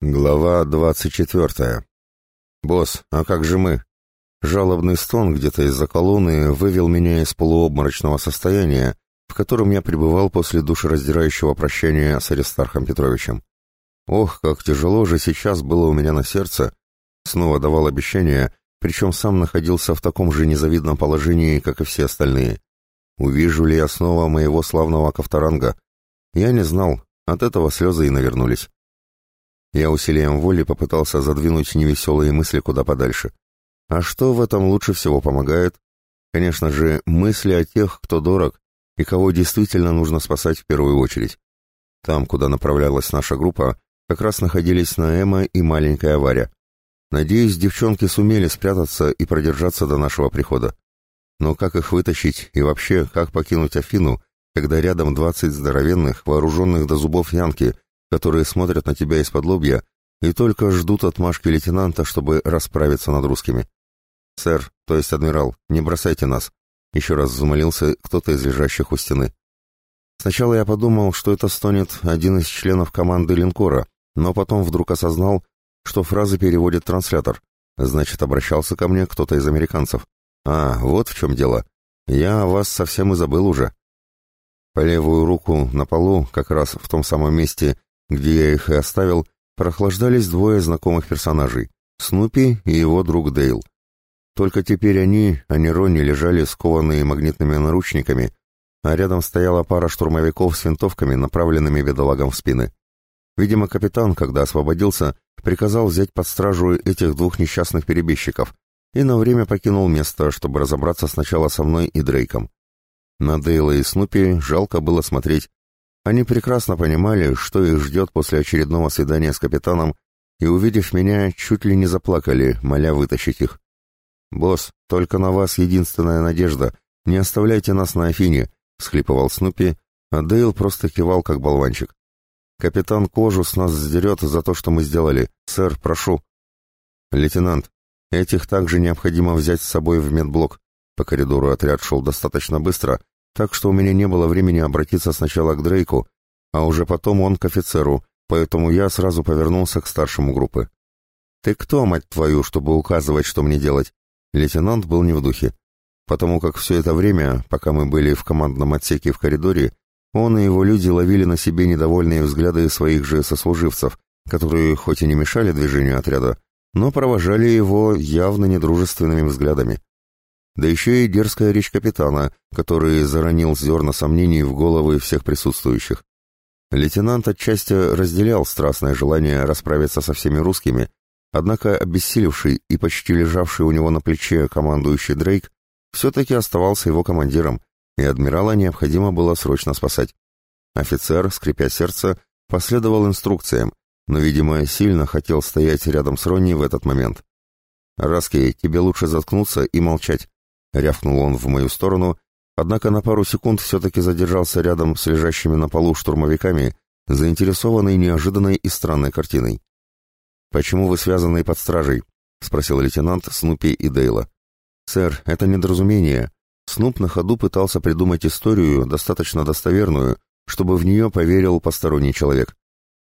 Глава двадцать четвертая. «Босс, а как же мы?» Жалобный стон где-то из-за колонны вывел меня из полуобморочного состояния, в котором я пребывал после душераздирающего прощания с Аристархом Петровичем. Ох, как тяжело же сейчас было у меня на сердце. Снова давал обещание, причем сам находился в таком же незавидном положении, как и все остальные. Увижу ли я снова моего славного Ковторанга? Я не знал, от этого слезы и навернулись. Я усилием воли попытался задвинуть невеселые мысли куда подальше. А что в этом лучше всего помогает? Конечно же, мысли о тех, кто дорог и кого действительно нужно спасать в первую очередь. Там, куда направлялась наша группа, как раз находились Наэма и маленькая Варя. Надеюсь, девчонки сумели спрятаться и продержаться до нашего прихода. Но как их вытащить и вообще, как покинуть Афину, когда рядом двадцать здоровенных, вооруженных до зубов янки, которые смотрят на тебя из-под лобья и только ждут отмашки лейтенанта, чтобы расправиться над русскими. «Сэр, то есть адмирал, не бросайте нас», — еще раз замолился кто-то из лежащих у стены. Сначала я подумал, что это стонет один из членов команды линкора, но потом вдруг осознал, что фразы переводит транслятор. Значит, обращался ко мне кто-то из американцев. А, вот в чем дело. Я о вас совсем и забыл уже. По левую руку на полу, как раз в том самом месте, где я их и оставил, прохлаждались двое знакомых персонажей — Снупи и его друг Дейл. Только теперь они, а не Ронни, лежали скованные магнитными наручниками, а рядом стояла пара штурмовиков с винтовками, направленными бедолагам в спины. Видимо, капитан, когда освободился, приказал взять под стражу этих двух несчастных перебежчиков и на время покинул место, чтобы разобраться сначала со мной и Дрейком. На Дейла и Снупи жалко было смотреть, они прекрасно понимали, что их ждет после очередного свидания с капитаном, и, увидев меня, чуть ли не заплакали, моля вытащить их. «Босс, только на вас единственная надежда. Не оставляйте нас на Афине», — схлипывал Снупи, а Дейл просто кивал, как болванчик. «Капитан кожу с нас сдерет за то, что мы сделали. Сэр, прошу». «Лейтенант, этих также необходимо взять с собой в медблок». По коридору отряд шел достаточно быстро, так что у меня не было времени обратиться сначала к Дрейку, а уже потом он к офицеру, поэтому я сразу повернулся к старшему группы. «Ты кто, мать твою, чтобы указывать, что мне делать?» Лейтенант был не в духе, потому как все это время, пока мы были в командном отсеке в коридоре, он и его люди ловили на себе недовольные взгляды своих же сослуживцев, которые хоть и не мешали движению отряда, но провожали его явно недружественными взглядами да еще и дерзкая речь капитана, который заронил зерна сомнений в головы всех присутствующих. Лейтенант отчасти разделял страстное желание расправиться со всеми русскими, однако обессилевший и почти лежавший у него на плече командующий Дрейк все-таки оставался его командиром, и адмирала необходимо было срочно спасать. Офицер, скрипя сердце, последовал инструкциям, но, видимо, сильно хотел стоять рядом с Ронни в этот момент. «Раски, тебе лучше заткнуться и молчать», — рявкнул он в мою сторону, однако на пару секунд все-таки задержался рядом с лежащими на полу штурмовиками, заинтересованный неожиданной и странной картиной. «Почему вы связаны под стражей?» — спросил лейтенант Снупи и Дейла. «Сэр, это недоразумение. Снуп на ходу пытался придумать историю, достаточно достоверную, чтобы в нее поверил посторонний человек.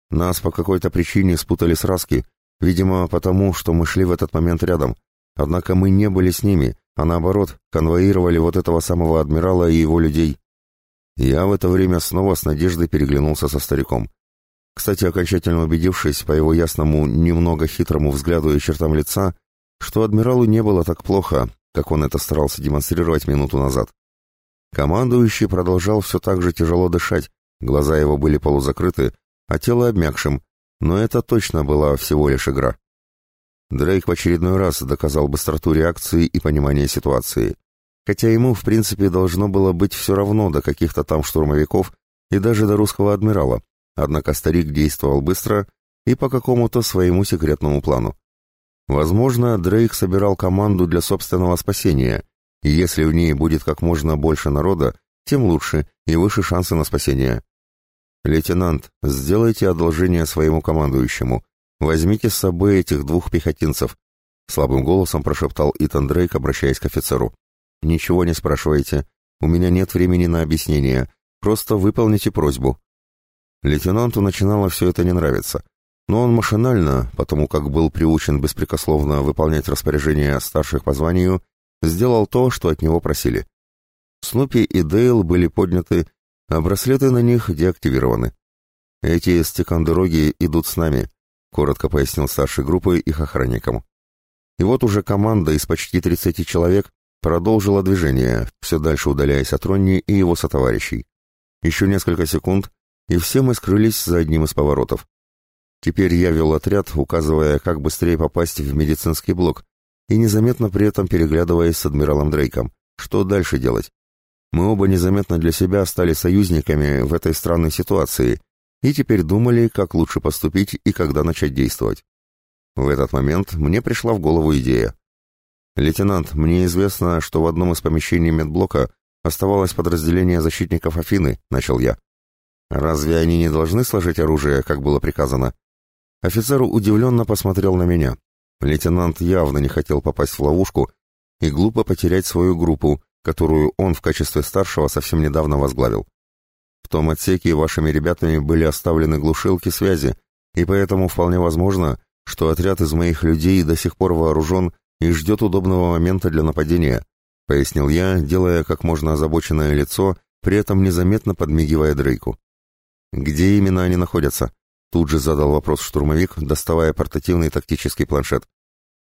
Нас по какой-то причине спутали с Раски, видимо, потому, что мы шли в этот момент рядом. Однако мы не были с ними, а наоборот, конвоировали вот этого самого адмирала и его людей. Я в это время снова с надеждой переглянулся со стариком. Кстати, окончательно убедившись по его ясному, немного хитрому взгляду и чертам лица, что адмиралу не было так плохо, как он это старался демонстрировать минуту назад. Командующий продолжал все так же тяжело дышать, глаза его были полузакрыты, а тело обмякшим, но это точно была всего лишь игра. Дрейк в очередной раз доказал быстроту реакции и понимание ситуации. Хотя ему, в принципе, должно было быть все равно до каких-то там штурмовиков и даже до русского адмирала, однако старик действовал быстро и по какому-то своему секретному плану. Возможно, Дрейк собирал команду для собственного спасения, и если в ней будет как можно больше народа, тем лучше и выше шансы на спасение. «Лейтенант, сделайте одолжение своему командующему», «Возьмите с собой этих двух пехотинцев», — слабым голосом прошептал Итан Дрейк, обращаясь к офицеру. «Ничего не спрашивайте. У меня нет времени на объяснение. Просто выполните просьбу». Лейтенанту начинало все это не нравиться. но он машинально, потому как был приучен беспрекословно выполнять распоряжения старших по званию, сделал то, что от него просили. Снупи и Дейл были подняты, а браслеты на них деактивированы. «Эти стекандероги идут с нами», — коротко пояснил старшей группы их охранникам. И вот уже команда из почти 30 человек продолжила движение, все дальше удаляясь от Ронни и его сотоварищей. Еще несколько секунд, и все мы скрылись за одним из поворотов. Теперь я вел отряд, указывая, как быстрее попасть в медицинский блок, и незаметно при этом переглядываясь с адмиралом Дрейком. Что дальше делать? Мы оба незаметно для себя стали союзниками в этой странной ситуации и теперь думали, как лучше поступить и когда начать действовать. В этот момент мне пришла в голову идея. «Лейтенант, мне известно, что в одном из помещений медблока оставалось подразделение защитников Афины», — начал я. «Разве они не должны сложить оружие, как было приказано?» Офицер удивленно посмотрел на меня. Лейтенант явно не хотел попасть в ловушку и глупо потерять свою группу, которую он в качестве старшего совсем недавно возглавил. Том отсеке вашими ребятами были оставлены глушилки связи, и поэтому вполне возможно, что отряд из моих людей до сих пор вооружен и ждет удобного момента для нападения, пояснил я, делая как можно озабоченное лицо, при этом незаметно подмигивая Дрейку. Где именно они находятся? Тут же задал вопрос штурмовик, доставая портативный тактический планшет.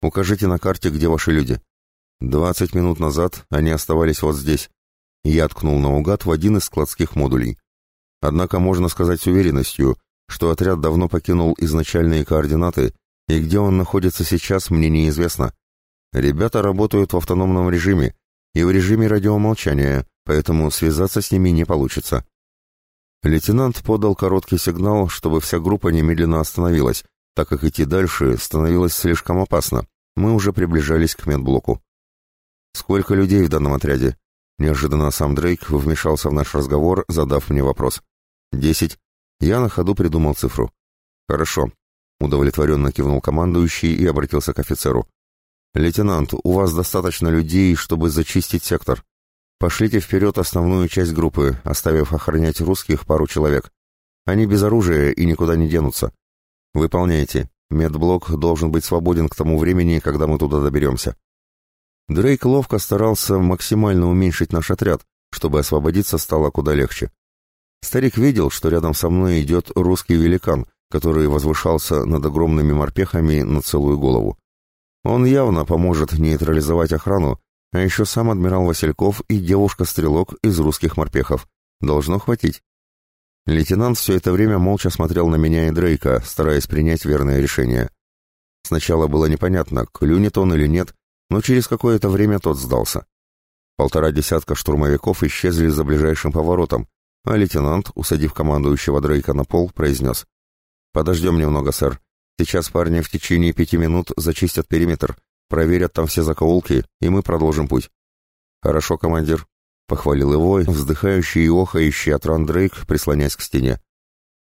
«Укажите на карте, где ваши люди». «Двадцать минут назад они оставались вот здесь». Я ткнул наугад в один из складских модулей. Однако можно сказать с уверенностью, что отряд давно покинул изначальные координаты, и где он находится сейчас, мне неизвестно. Ребята работают в автономном режиме и в режиме радиомолчания, поэтому связаться с ними не получится. Лейтенант подал короткий сигнал, чтобы вся группа немедленно остановилась, так как идти дальше становилось слишком опасно. Мы уже приближались к медблоку. «Сколько людей в данном отряде?» Неожиданно сам Дрейк вмешался в наш разговор, задав мне вопрос. «Десять». Я на ходу придумал цифру. «Хорошо», — удовлетворенно кивнул командующий и обратился к офицеру. «Лейтенант, у вас достаточно людей, чтобы зачистить сектор. Пошлите вперед основную часть группы, оставив охранять русских пару человек. Они без оружия и никуда не денутся. Выполняйте. Медблок должен быть свободен к тому времени, когда мы туда доберемся. Дрейк ловко старался максимально уменьшить наш отряд, чтобы освободиться стало куда легче. Старик видел, что рядом со мной идет русский великан, который возвышался над огромными морпехами на целую голову. Он явно поможет нейтрализовать охрану а еще сам адмирал Васильков и девушка-стрелок из русских морпехов. Должно хватить. Лейтенант все это время молча смотрел на меня и Дрейка, стараясь принять верное решение. Сначала было непонятно, клюнет он или нет, но через какое-то время тот сдался. Полтора десятка штурмовиков исчезли за ближайшим поворотом, а лейтенант, усадив командующего Дрейка на пол, произнес. «Подождем немного, сэр. Сейчас парни в течение пяти минут зачистят периметр, Проверят там все закоулки, и мы продолжим путь. Хорошо, командир, похвалил его, вздыхающий и охающий от ран Дрейк, прислонясь к стене.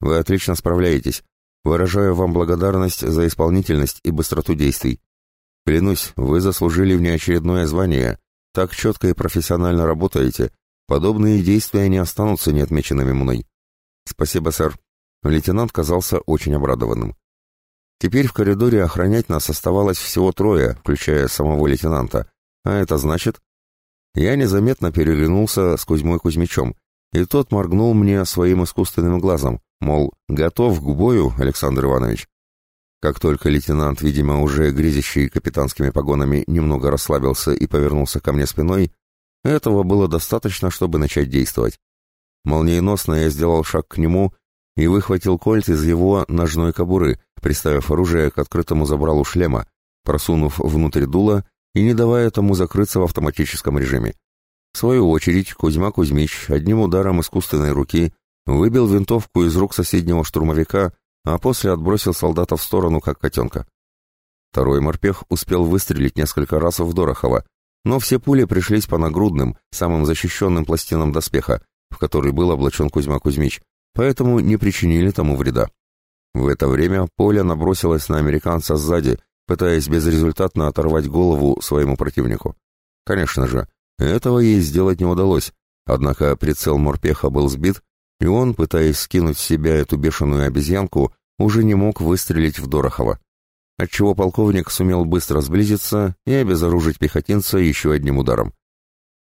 Вы отлично справляетесь. Выражаю вам благодарность за исполнительность и быстроту действий. Клянусь, вы заслужили внеочередное звание. Так четко и профессионально работаете. Подобные действия не останутся неотмеченными мной. Спасибо, сэр. Лейтенант казался очень обрадованным. Теперь в коридоре охранять нас оставалось всего трое, включая самого лейтенанта. А это значит... Я незаметно переглянулся с Кузьмой Кузьмичем, и тот моргнул мне своим искусственным глазом, мол, готов к бою, Александр Иванович. Как только лейтенант, видимо, уже грезящий капитанскими погонами, немного расслабился и повернулся ко мне спиной, этого было достаточно, чтобы начать действовать. Молниеносно я сделал шаг к нему и выхватил кольт из его ножной кобуры, приставив оружие к открытому забралу шлема, просунув внутрь дула и не давая тому закрыться в автоматическом режиме. В свою очередь Кузьма Кузьмич одним ударом искусственной руки выбил винтовку из рук соседнего штурмовика, а после отбросил солдата в сторону, как котенка. Второй морпех успел выстрелить несколько раз в Дорохова, но все пули пришлись по нагрудным, самым защищенным пластинам доспеха, в который был облачен Кузьма Кузьмич, поэтому не причинили тому вреда. В это время Поля набросилась на американца сзади, пытаясь безрезультатно оторвать голову своему противнику. Конечно же, этого ей сделать не удалось, однако прицел морпеха был сбит, и он, пытаясь скинуть с себя эту бешеную обезьянку, уже не мог выстрелить в Дорохова, отчего полковник сумел быстро сблизиться и обезоружить пехотинца еще одним ударом.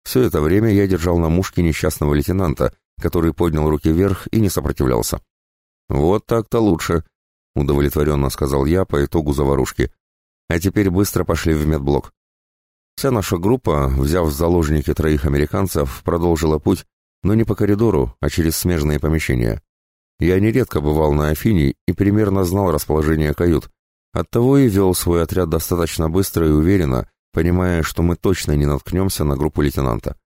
Все это время я держал на мушке несчастного лейтенанта, который поднял руки вверх и не сопротивлялся. «Вот так-то лучше», — удовлетворенно сказал я по итогу заварушки. «А теперь быстро пошли в медблок». Вся наша группа, взяв в заложники троих американцев, продолжила путь, но не по коридору, а через смежные помещения. Я нередко бывал на Афине и примерно знал расположение кают, оттого и вел свой отряд достаточно быстро и уверенно, понимая, что мы точно не наткнемся на группу лейтенанта.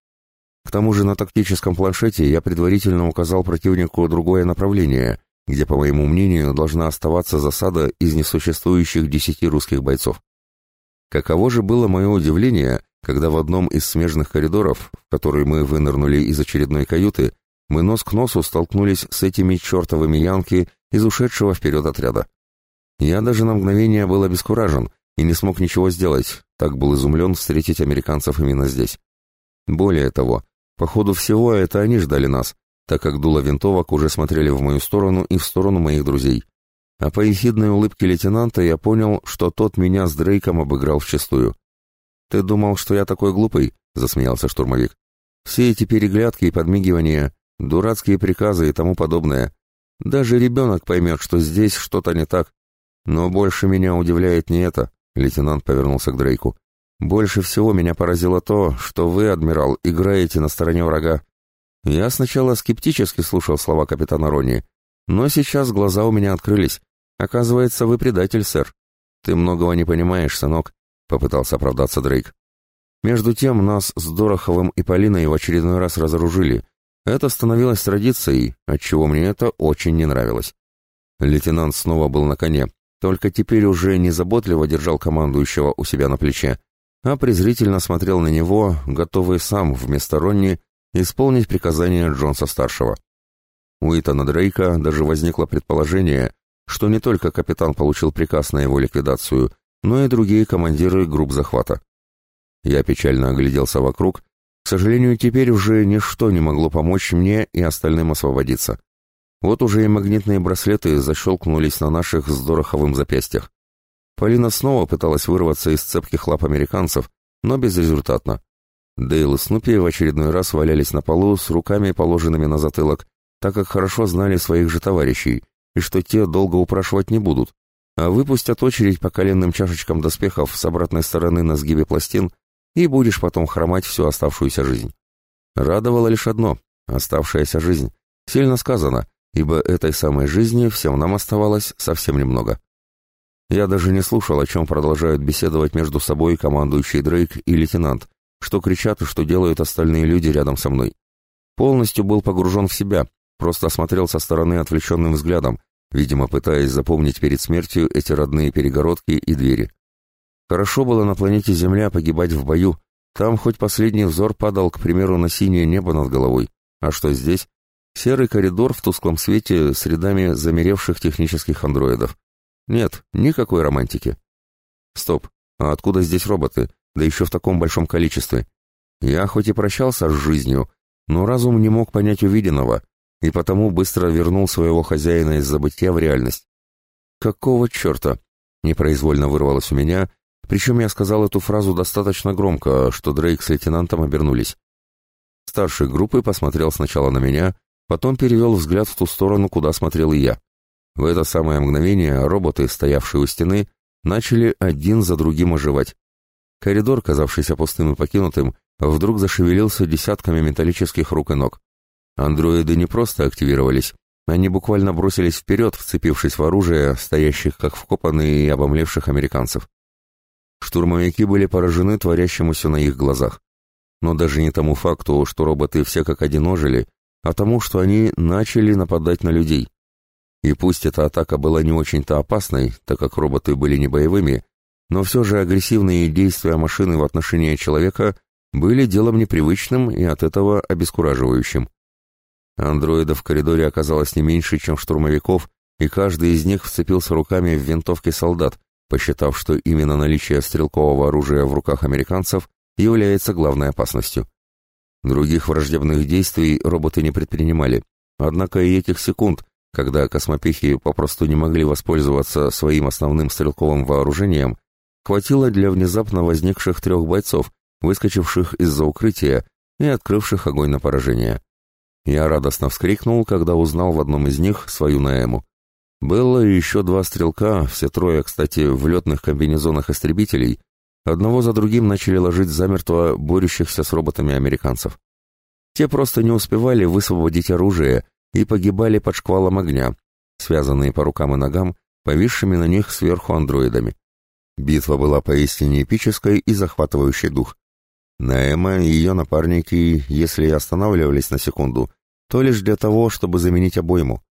К тому же на тактическом планшете я предварительно указал противнику другое направление, где, по моему мнению, должна оставаться засада из несуществующих десяти русских бойцов. Каково же было мое удивление, когда в одном из смежных коридоров, в который мы вынырнули из очередной каюты, мы нос к носу столкнулись с этими чертовыми янки из ушедшего вперед отряда. Я даже на мгновение был обескуражен и не смог ничего сделать, так был изумлен встретить американцев именно здесь. Более того, по ходу всего это они ждали нас, так как дуло винтовок уже смотрели в мою сторону и в сторону моих друзей а по ехидной улыбке лейтенанта я понял, что тот меня с Дрейком обыграл вчистую. «Ты думал, что я такой глупый?» — засмеялся штурмовик. «Все эти переглядки и подмигивания, дурацкие приказы и тому подобное. Даже ребенок поймет, что здесь что-то не так. Но больше меня удивляет не это», — лейтенант повернулся к Дрейку. «Больше всего меня поразило то, что вы, адмирал, играете на стороне врага. Я сначала скептически слушал слова капитана Ронни, но сейчас глаза у меня открылись, «Оказывается, вы предатель, сэр. Ты многого не понимаешь, сынок», — попытался оправдаться Дрейк. Между тем нас с Дороховым и Полиной в очередной раз разоружили. Это становилось традицией, отчего мне это очень не нравилось. Лейтенант снова был на коне, только теперь уже не заботливо держал командующего у себя на плече, а презрительно смотрел на него, готовый сам вместо Ронни исполнить приказания Джонса-старшего. У Итана Дрейка даже возникло предположение, что не только капитан получил приказ на его ликвидацию, но и другие командиры групп захвата. Я печально огляделся вокруг. К сожалению, теперь уже ничто не могло помочь мне и остальным освободиться. Вот уже и магнитные браслеты защелкнулись на наших с Дороховым запястьях. Полина снова пыталась вырваться из цепких лап американцев, но безрезультатно. Дейл и Снупи в очередной раз валялись на полу с руками, положенными на затылок, так как хорошо знали своих же товарищей, и что те долго упрашивать не будут, а выпустят очередь по коленным чашечкам доспехов с обратной стороны на сгибе пластин, и будешь потом хромать всю оставшуюся жизнь. Радовало лишь одно — оставшаяся жизнь. Сильно сказано, ибо этой самой жизни всем нам оставалось совсем немного. Я даже не слушал, о чем продолжают беседовать между собой командующий Дрейк и лейтенант, что кричат и что делают остальные люди рядом со мной. Полностью был погружен в себя, Просто смотрел со стороны отвлеченным взглядом, видимо, пытаясь запомнить перед смертью эти родные перегородки и двери. Хорошо было на планете Земля погибать в бою. Там хоть последний взор падал, к примеру, на синее небо над головой. А что здесь? Серый коридор в тусклом свете с рядами замеревших технических андроидов. Нет, никакой романтики. Стоп, а откуда здесь роботы? Да еще в таком большом количестве. Я хоть и прощался с жизнью, но разум не мог понять увиденного, и потому быстро вернул своего хозяина из забытия в реальность. «Какого черта?» — непроизвольно вырвалось у меня, причем я сказал эту фразу достаточно громко, что Дрейк с лейтенантом обернулись. Старший группы посмотрел сначала на меня, потом перевел взгляд в ту сторону, куда смотрел и я. В это самое мгновение роботы, стоявшие у стены, начали один за другим оживать. Коридор, казавшийся пустым и покинутым, вдруг зашевелился десятками металлических рук и ног. Андроиды не просто активировались, они буквально бросились вперед, вцепившись в оружие, стоящих как вкопанные и обомлевших американцев. Штурмовики были поражены творящемуся на их глазах. Но даже не тому факту, что роботы все как один ожили, а тому, что они начали нападать на людей. И пусть эта атака была не очень-то опасной, так как роботы были не боевыми, но все же агрессивные действия машины в отношении человека были делом непривычным и от этого обескураживающим. Андроидов в коридоре оказалось не меньше, чем штурмовиков, и каждый из них вцепился руками в винтовки солдат, посчитав, что именно наличие стрелкового оружия в руках американцев является главной опасностью. Других враждебных действий роботы не предпринимали, однако и этих секунд, Когда космопехи попросту не могли воспользоваться своим основным стрелковым вооружением, хватило для внезапно возникших трех бойцов, выскочивших из-за укрытия и открывших огонь на поражение. Я радостно вскрикнул, когда узнал в одном из них свою Наэму. Было еще два стрелка, все трое, кстати, в летных комбинезонах истребителей, одного за другим начали ложить замертво борющихся с роботами американцев. Те просто не успевали высвободить оружие и погибали под шквалом огня, связанные по рукам и ногам, повисшими на них сверху андроидами. Битва была поистине эпической и захватывающей дух. Наэма и ее напарники, если и останавливались на секунду, то лишь для того, чтобы заменить обойму.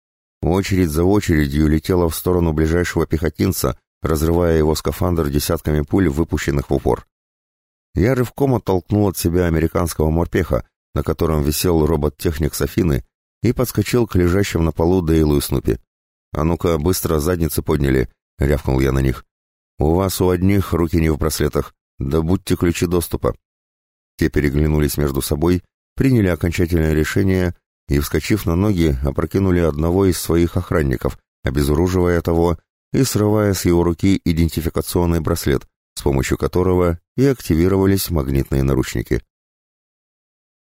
Очередь за очередью летела в сторону ближайшего пехотинца, разрывая его скафандр десятками пуль, выпущенных в упор. Я рывком оттолкнул от себя американского морпеха, на котором висел робот-техник Софины, и подскочил к лежащим на полу Дейлу и Снупи. «А ну-ка, быстро задницы подняли!» — рявкнул я на них. «У вас у одних руки не в браслетах. Да будьте ключи доступа!» Те переглянулись между собой, приняли окончательное решение и, вскочив на ноги, опрокинули одного из своих охранников, обезоруживая того и срывая с его руки идентификационный браслет, с помощью которого и активировались магнитные наручники.